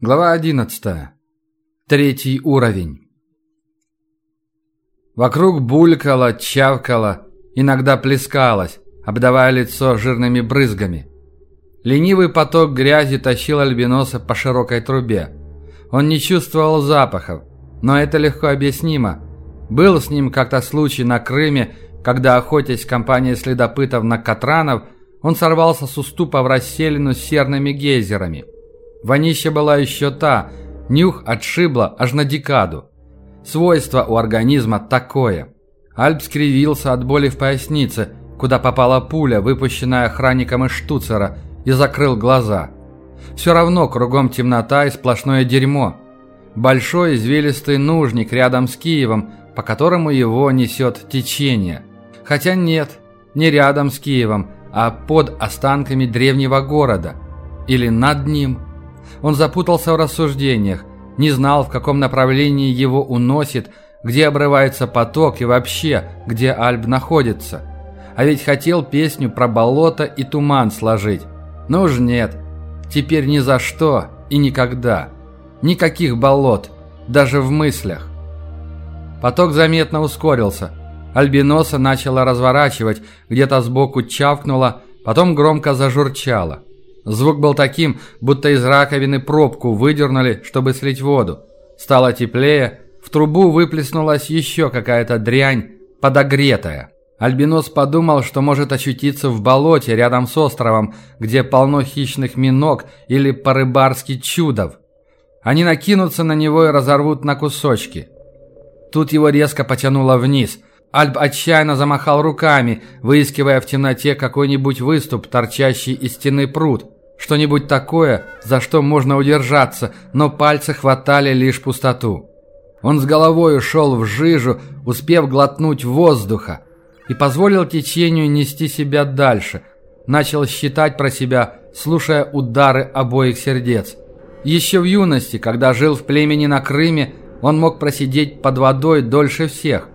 Глава 11. Третий уровень. Вокруг булькало, чавкало, иногда плескалось, обдавая лицо жирными брызгами. Ленивый поток грязи тащил альбиноса по широкой трубе. Он не чувствовал запахов, но это легко объяснимо. Был с ним как-то случай на Крыме, когда, охотясь в компании следопытов на Катранов, он сорвался с уступа в расселину с серными гейзерами – Вонища была еще та, нюх отшибло аж на декаду. Свойство у организма такое. Альп скривился от боли в пояснице, куда попала пуля, выпущенная охранником из штуцера, и закрыл глаза. Все равно кругом темнота и сплошное дерьмо. Большой извилистый нужник рядом с Киевом, по которому его несет течение. Хотя нет, не рядом с Киевом, а под останками древнего города. Или над ним – он запутался в рассуждениях, не знал, в каком направлении его уносит, где обрывается поток и вообще, где Альб находится. А ведь хотел песню про болото и туман сложить. Но уж нет. Теперь ни за что и никогда. Никаких болот, даже в мыслях. Поток заметно ускорился. Альбиноса начала разворачивать, где-то сбоку чавкнуло, потом громко зажурчало. Звук был таким, будто из раковины пробку выдернули, чтобы слить воду. Стало теплее, в трубу выплеснулась еще какая-то дрянь, подогретая. Альбинос подумал, что может очутиться в болоте рядом с островом, где полно хищных миног или по-рыбарски чудов. Они накинутся на него и разорвут на кусочки. Тут его резко потянуло вниз. Альб отчаянно замахал руками, выискивая в темноте какой-нибудь выступ, торчащий из стены пруд. Что-нибудь такое, за что можно удержаться, но пальцы хватали лишь пустоту. Он с головой ушел в жижу, успев глотнуть воздуха, и позволил течению нести себя дальше. Начал считать про себя, слушая удары обоих сердец. Еще в юности, когда жил в племени на Крыме, он мог просидеть под водой дольше всех.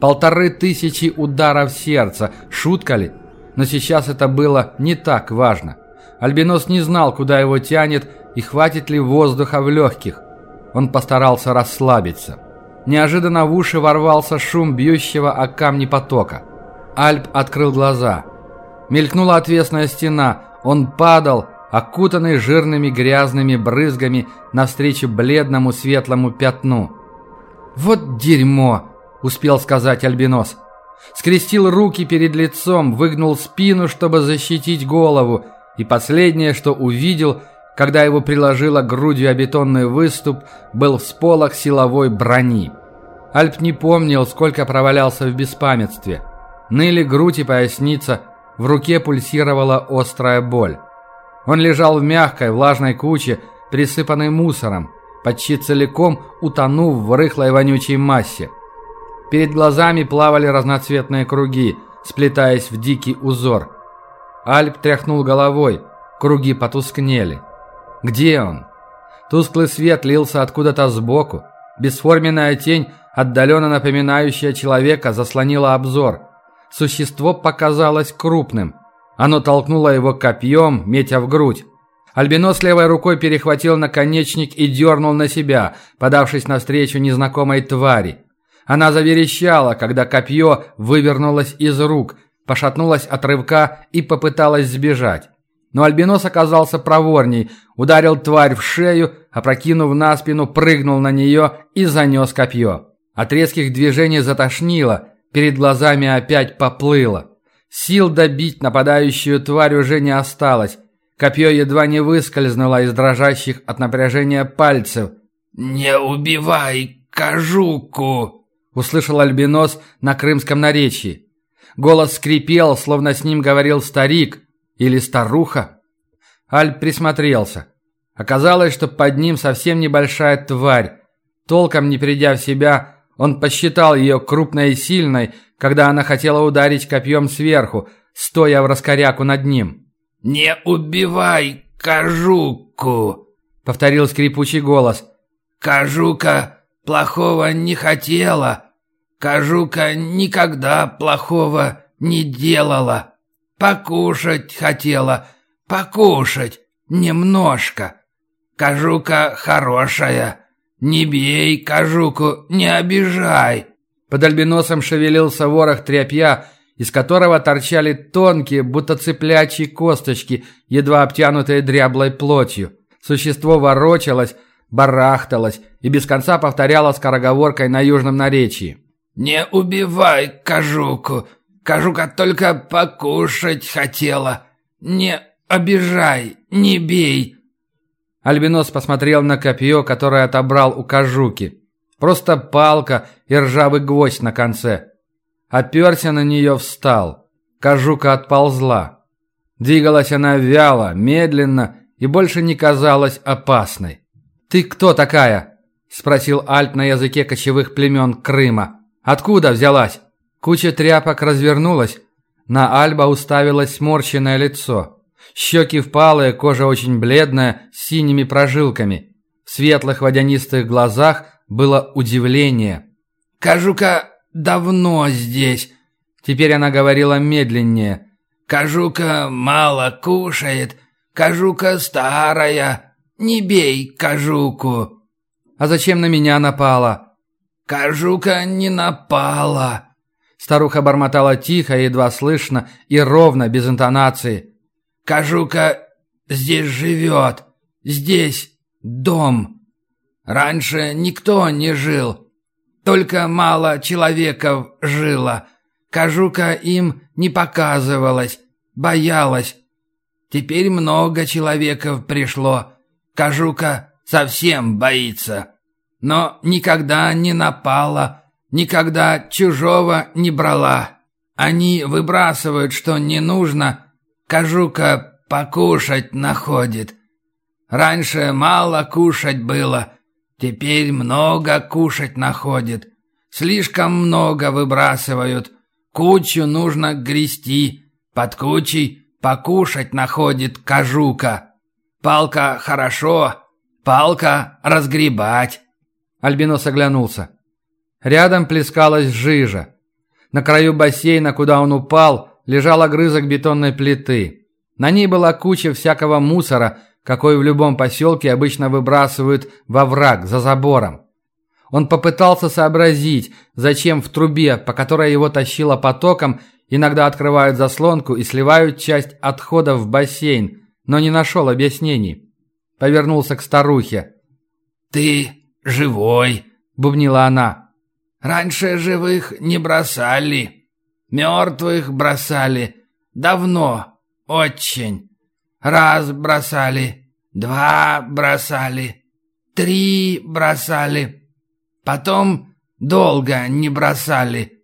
Полторы тысячи ударов сердца, шутка ли? Но сейчас это было не так важно. Альбинос не знал, куда его тянет и хватит ли воздуха в легких. Он постарался расслабиться. Неожиданно в уши ворвался шум бьющего о камни потока. Альп открыл глаза. Мелькнула отвесная стена. Он падал, окутанный жирными грязными брызгами навстречу бледному светлому пятну. «Вот дерьмо!» – успел сказать Альбинос. Скрестил руки перед лицом, выгнул спину, чтобы защитить голову – и последнее, что увидел, когда его приложило грудью о бетонный выступ, был всполох силовой брони. Альп не помнил, сколько провалялся в беспамятстве. Ныли грудь и поясница, в руке пульсировала острая боль. Он лежал в мягкой, влажной куче, присыпанной мусором, почти целиком утонув в рыхлой вонючей массе. Перед глазами плавали разноцветные круги, сплетаясь в дикий узор – Альп тряхнул головой. Круги потускнели. Где он? Тусклый свет лился откуда-то сбоку. Бесформенная тень, отдаленно напоминающая человека, заслонила обзор. Существо показалось крупным. Оно толкнуло его копьем, метя в грудь. Альбинос левой рукой перехватил наконечник и дернул на себя, подавшись навстречу незнакомой твари. Она заверещала, когда копье вывернулось из рук, пошатнулась от рывка и попыталась сбежать. Но Альбинос оказался проворней, ударил тварь в шею, опрокинув на спину, прыгнул на нее и занес копье. От резких движений затошнило, перед глазами опять поплыло. Сил добить нападающую тварь уже не осталось. Копье едва не выскользнуло из дрожащих от напряжения пальцев. «Не убивай кожуку!» – услышал Альбинос на крымском наречии. Голос скрипел, словно с ним говорил старик или старуха. Альп присмотрелся. Оказалось, что под ним совсем небольшая тварь. Толком не придя в себя, он посчитал ее крупной и сильной, когда она хотела ударить копьем сверху, стоя в раскоряку над ним. «Не убивай Кажуку!» — повторил скрипучий голос. «Кажука плохого не хотела, Кажука никогда плохого не делала. Покушать хотела, покушать немножко. Кажука хорошая. Не бей кажуку, не обижай». Под альбиносом шевелился ворох тряпья, из которого торчали тонкие, будто цыплячьи косточки, едва обтянутые дряблой плотью. Существо ворочалось, барахталось и без конца повторяло скороговоркой на южном наречии. «Не убивай кажуку! Кажука только покушать хотела! Не обижай, не бей!» Альбинос посмотрел на копье, которое отобрал у кажуки. Просто палка и ржавый гвоздь на конце. Оперся на нее, встал. Кажука отползла. Двигалась она вяло, медленно и больше не казалась опасной. «Ты кто такая?» – спросил Альт на языке кочевых племен Крыма. «Откуда взялась?» Куча тряпок развернулась. На Альба уставилось сморщенное лицо. Щеки впалые, кожа очень бледная, с синими прожилками. В светлых водянистых глазах было удивление. «Кажу-ка, давно здесь». Теперь она говорила медленнее. «Кажука мало кушает, кажука старая. Не бей кажуку». «А зачем на меня напала?» «Кажука не напала». Старуха бормотала тихо, едва слышно и ровно, без интонации. «Кажука здесь живет. Здесь дом. Раньше никто не жил. Только мало человеков жило. Кажука им не показывалась, боялась. Теперь много человеков пришло. Кажука совсем боится. Но никогда не напала, никогда чужого не брала. Они выбрасывают, что не нужно. Кажука покушать находит. Раньше мало кушать было, Теперь много кушать находит. Слишком много выбрасывают. Кучу нужно грести. Под кучей покушать находит кожука. Палка хорошо, палка разгребать. Альбинос оглянулся. Рядом плескалась жижа. На краю бассейна, куда он упал, лежал огрызок бетонной плиты. На ней была куча всякого мусора, какой в любом поселке обычно выбрасывают во враг за забором. Он попытался сообразить, зачем в трубе, по которой его тащило потоком, иногда открывают заслонку и сливают часть отходов в бассейн, но не нашел объяснений. Повернулся к старухе. «Ты живой», — бубнила она. «Раньше живых не бросали. Мертвых бросали. Давно. Очень. Раз бросали, два бросали, три бросали. Потом долго не бросали.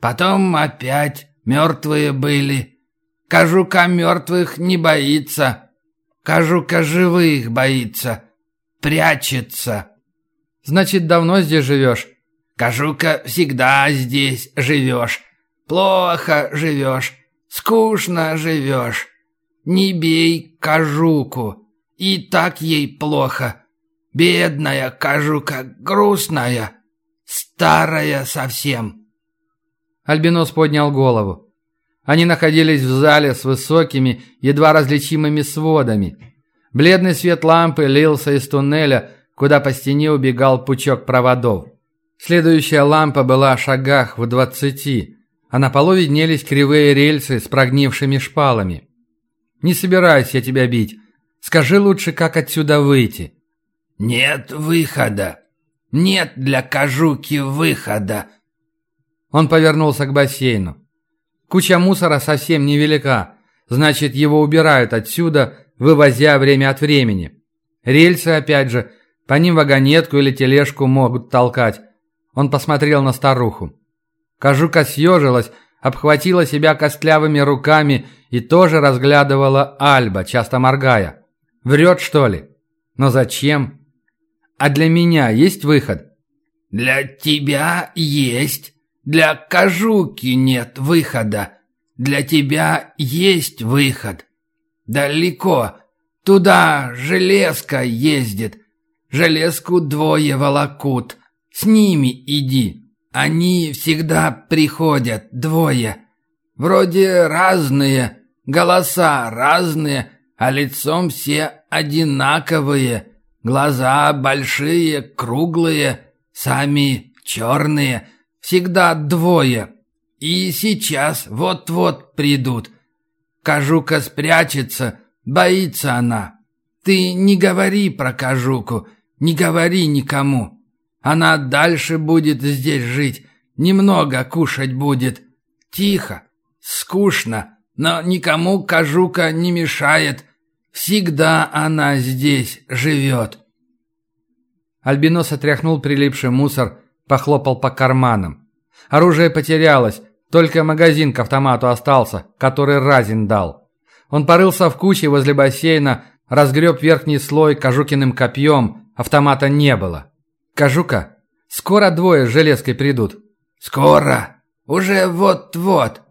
Потом опять мертвые были. Кажука мертвых не боится. Кажука живых боится. Прячется. Значит, давно здесь живешь? Кажука всегда здесь живешь. Плохо живешь. Скучно живешь. Не бей кожуку, и так ей плохо. Бедная кожука, грустная, старая совсем. Альбинос поднял голову. Они находились в зале с высокими, едва различимыми сводами. Бледный свет лампы лился из туннеля, куда по стене убегал пучок проводов. Следующая лампа была в шагах в двадцати, а на полу виднелись кривые рельсы с прогнившими шпалами. Не собираюсь я тебя бить. Скажи лучше, как отсюда выйти». «Нет выхода. Нет для кожуки выхода». Он повернулся к бассейну. Куча мусора совсем невелика. Значит, его убирают отсюда, вывозя время от времени. Рельсы, опять же, по ним вагонетку или тележку могут толкать. Он посмотрел на старуху. Кожука съежилась, обхватила себя костлявыми руками и тоже разглядывала Альба, часто моргая. Врет, что ли? Но зачем? А для меня есть выход? Для тебя есть. Для Кожуки нет выхода. Для тебя есть выход. Далеко. Туда железка ездит. Железку двое волокут. С ними иди. Они всегда приходят, двое. Вроде разные, голоса разные, а лицом все одинаковые. Глаза большие, круглые, сами черные, всегда двое. И сейчас вот-вот придут. Кажука спрячется, боится она. Ты не говори про Кажуку, не говори никому. Она дальше будет здесь жить, немного кушать будет. Тихо, скучно, но никому Кажука не мешает. Всегда она здесь живет. Альбинос отряхнул прилипший мусор, похлопал по карманам. Оружие потерялось, только магазин к автомату остался, который Разин дал. Он порылся в куче возле бассейна, разгреб верхний слой кожукиным копьем, автомата не было. «Кожука, скоро двое с железкой придут». «Скоро! Уже вот-вот!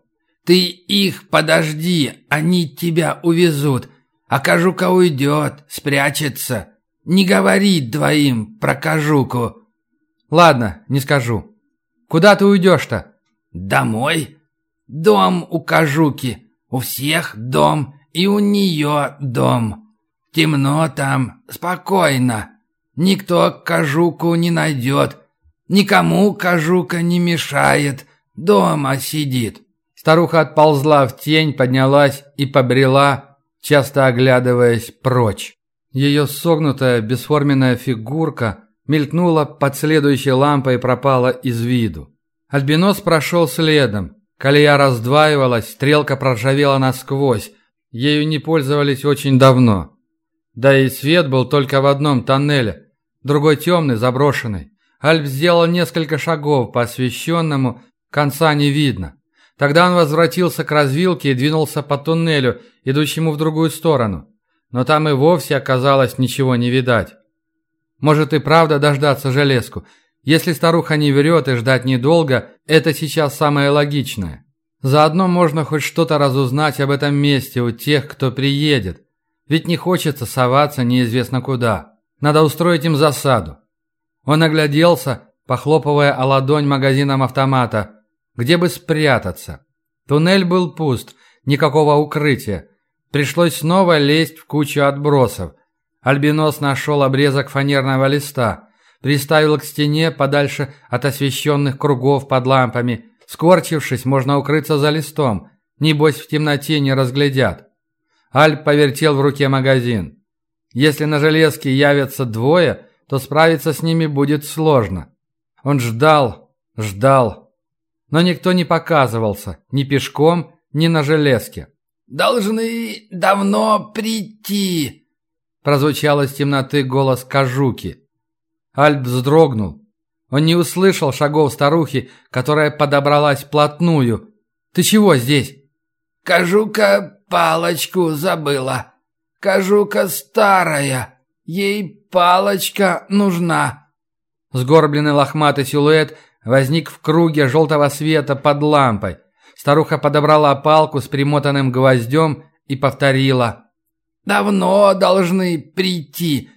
Ты их подожди, они тебя увезут, а Кожука уйдет, спрячется. Не говори двоим про Кожуку». «Ладно, не скажу. Куда ты уйдешь-то?» «Домой? Дом у Кожуки. У всех дом, и у нее дом. Темно там, спокойно. Никто Кожуку не найдет. Никому Кожука не мешает. Дома сидит». Старуха отползла в тень, поднялась и побрела, часто оглядываясь прочь. Ее согнутая бесформенная фигурка мелькнула под следующей лампой и пропала из виду. Альбинос прошел следом. Колея раздваивалась, стрелка проржавела насквозь. Ею не пользовались очень давно. Да и свет был только в одном тоннеле, другой темный, заброшенный. Альб сделал несколько шагов по освещенному, конца не видно. Тогда он возвратился к развилке и двинулся по туннелю, идущему в другую сторону. Но там и вовсе оказалось ничего не видать. Может и правда дождаться железку – если старуха не врет и ждать недолго, это сейчас самое логичное. Заодно можно хоть что-то разузнать об этом месте у тех, кто приедет. Ведь не хочется соваться неизвестно куда. Надо устроить им засаду. Он огляделся, похлопывая о ладонь магазином автомата. Где бы спрятаться? Туннель был пуст, никакого укрытия. Пришлось снова лезть в кучу отбросов. Альбинос нашел обрезок фанерного листа – приставил к стене подальше от освещенных кругов под лампами. Скорчившись, можно укрыться за листом. Небось, в темноте не разглядят. Альп повертел в руке магазин. Если на железке явятся двое, то справиться с ними будет сложно. Он ждал, ждал. Но никто не показывался, ни пешком, ни на железке. «Должны давно прийти», – прозвучал из темноты голос Кажуки. Альп вздрогнул. Он не услышал шагов старухи, которая подобралась плотную. «Ты чего здесь?» «Кажука палочку забыла. Кажука старая. Ей палочка нужна». Сгорбленный лохматый силуэт возник в круге желтого света под лампой. Старуха подобрала палку с примотанным гвоздем и повторила. «Давно должны прийти.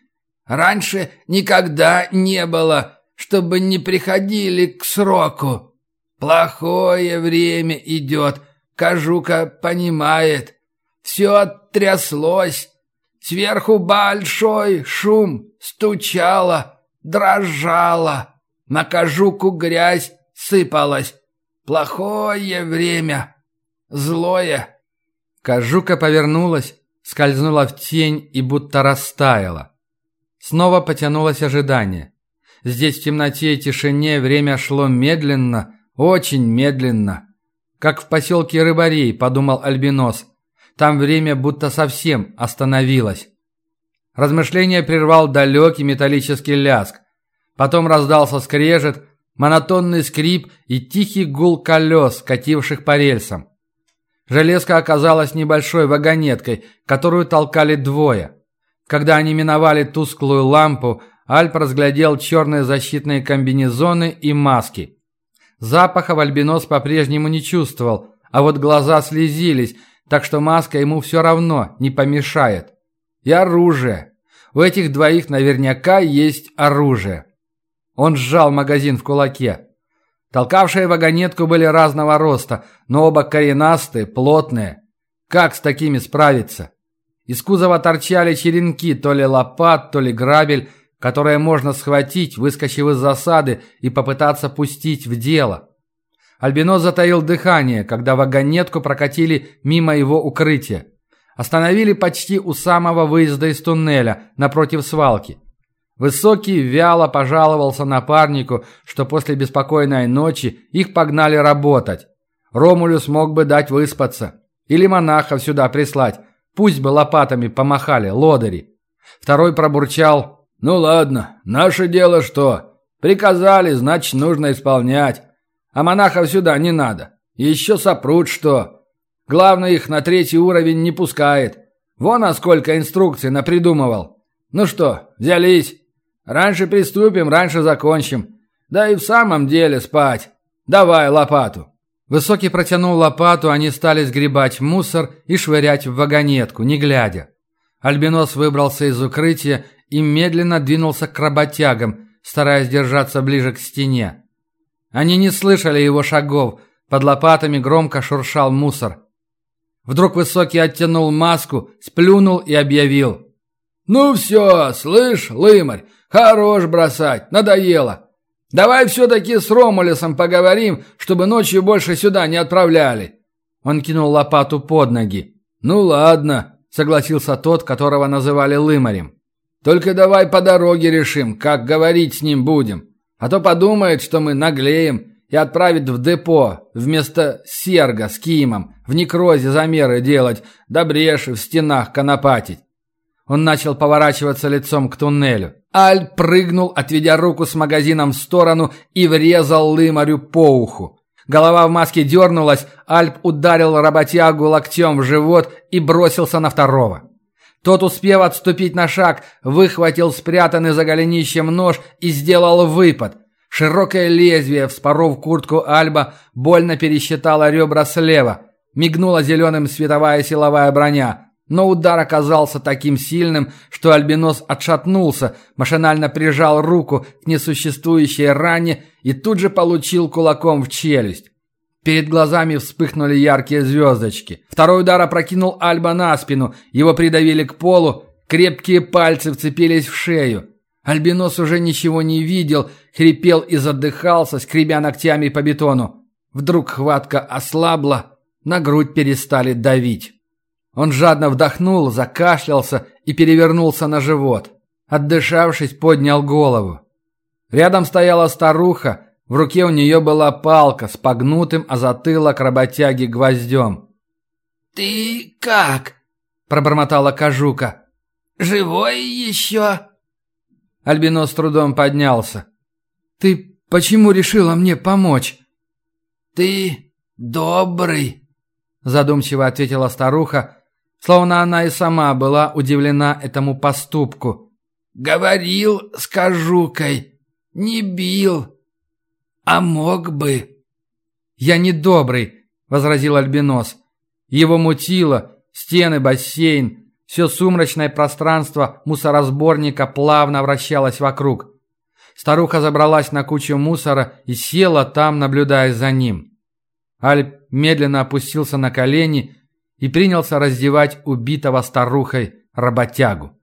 Раньше никогда не было, чтобы не приходили к сроку. Плохое время идет, Кажука понимает. Все тряслось. Сверху большой шум стучало, дрожало. На Кажуку грязь сыпалась. Плохое время. Злое. Кажука повернулась, скользнула в тень и будто растаяла. Снова потянулось ожидание. Здесь в темноте и тишине время шло медленно, очень медленно. Как в поселке Рыбарей, подумал Альбинос. Там время будто совсем остановилось. Размышление прервал далекий металлический ляск. Потом раздался скрежет, монотонный скрип и тихий гул колес, кативших по рельсам. Железка оказалась небольшой вагонеткой, которую толкали двое – когда они миновали тусклую лампу, Альп разглядел черные защитные комбинезоны и маски. Запаха Альбинос по-прежнему не чувствовал, а вот глаза слезились, так что маска ему все равно не помешает. И оружие. У этих двоих наверняка есть оружие. Он сжал магазин в кулаке. Толкавшие вагонетку были разного роста, но оба коренастые, плотные. Как с такими справиться? Из кузова торчали черенки, то ли лопат, то ли грабель, которые можно схватить, выскочив из засады и попытаться пустить в дело. Альбинос затаил дыхание, когда вагонетку прокатили мимо его укрытия. Остановили почти у самого выезда из туннеля, напротив свалки. Высокий вяло пожаловался напарнику, что после беспокойной ночи их погнали работать. Ромулюс мог бы дать выспаться. Или монахов сюда прислать. Пусть бы лопатами помахали, лодыри. Второй пробурчал. «Ну ладно, наше дело что? Приказали, значит, нужно исполнять. А монахов сюда не надо. Еще сопрут что. Главное, их на третий уровень не пускает. Вон, а сколько инструкций напридумывал. Ну что, взялись? Раньше приступим, раньше закончим. Да и в самом деле спать. Давай лопату». Высокий протянул лопату, они стали сгребать мусор и швырять в вагонетку, не глядя. Альбинос выбрался из укрытия и медленно двинулся к работягам, стараясь держаться ближе к стене. Они не слышали его шагов, под лопатами громко шуршал мусор. Вдруг Высокий оттянул маску, сплюнул и объявил. «Ну все, слышь, лымарь, хорош бросать, надоело. Давай все-таки с Ромулесом поговорим, чтобы ночью больше сюда не отправляли». Он кинул лопату под ноги. «Ну ладно», — согласился тот, которого называли Лымарем. «Только давай по дороге решим, как говорить с ним будем. А то подумает, что мы наглеем и отправит в депо вместо серга с кимом в некрозе замеры делать, да бреши в стенах конопатить». Он начал поворачиваться лицом к туннелю. Аль прыгнул, отведя руку с магазином в сторону и врезал лымарю по уху. Голова в маске дернулась, Альп ударил работягу локтем в живот и бросился на второго. Тот, успев отступить на шаг, выхватил спрятанный за голенищем нож и сделал выпад. Широкое лезвие, вспоров куртку Альба, больно пересчитало ребра слева. Мигнула зеленым световая силовая броня. Но удар оказался таким сильным, что Альбинос отшатнулся, машинально прижал руку к несуществующей ране и тут же получил кулаком в челюсть. Перед глазами вспыхнули яркие звездочки. Второй удар опрокинул Альба на спину, его придавили к полу, крепкие пальцы вцепились в шею. Альбинос уже ничего не видел, хрипел и задыхался, скребя ногтями по бетону. Вдруг хватка ослабла, на грудь перестали давить. Он жадно вдохнул, закашлялся и перевернулся на живот. Отдышавшись, поднял голову. Рядом стояла старуха, в руке у нее была палка с погнутым о затылок работяги гвоздем. «Ты как?» – пробормотала Кажука. «Живой еще?» Альбинос с трудом поднялся. «Ты почему решила мне помочь?» «Ты добрый», – задумчиво ответила старуха, Словно она и сама была удивлена этому поступку. «Говорил с кожукой, не бил, а мог бы». «Я не добрый», — возразил Альбинос. Его мутило, стены, бассейн, все сумрачное пространство мусоросборника плавно вращалось вокруг. Старуха забралась на кучу мусора и села там, наблюдая за ним. Альп медленно опустился на колени и принялся раздевать убитого старухой работягу.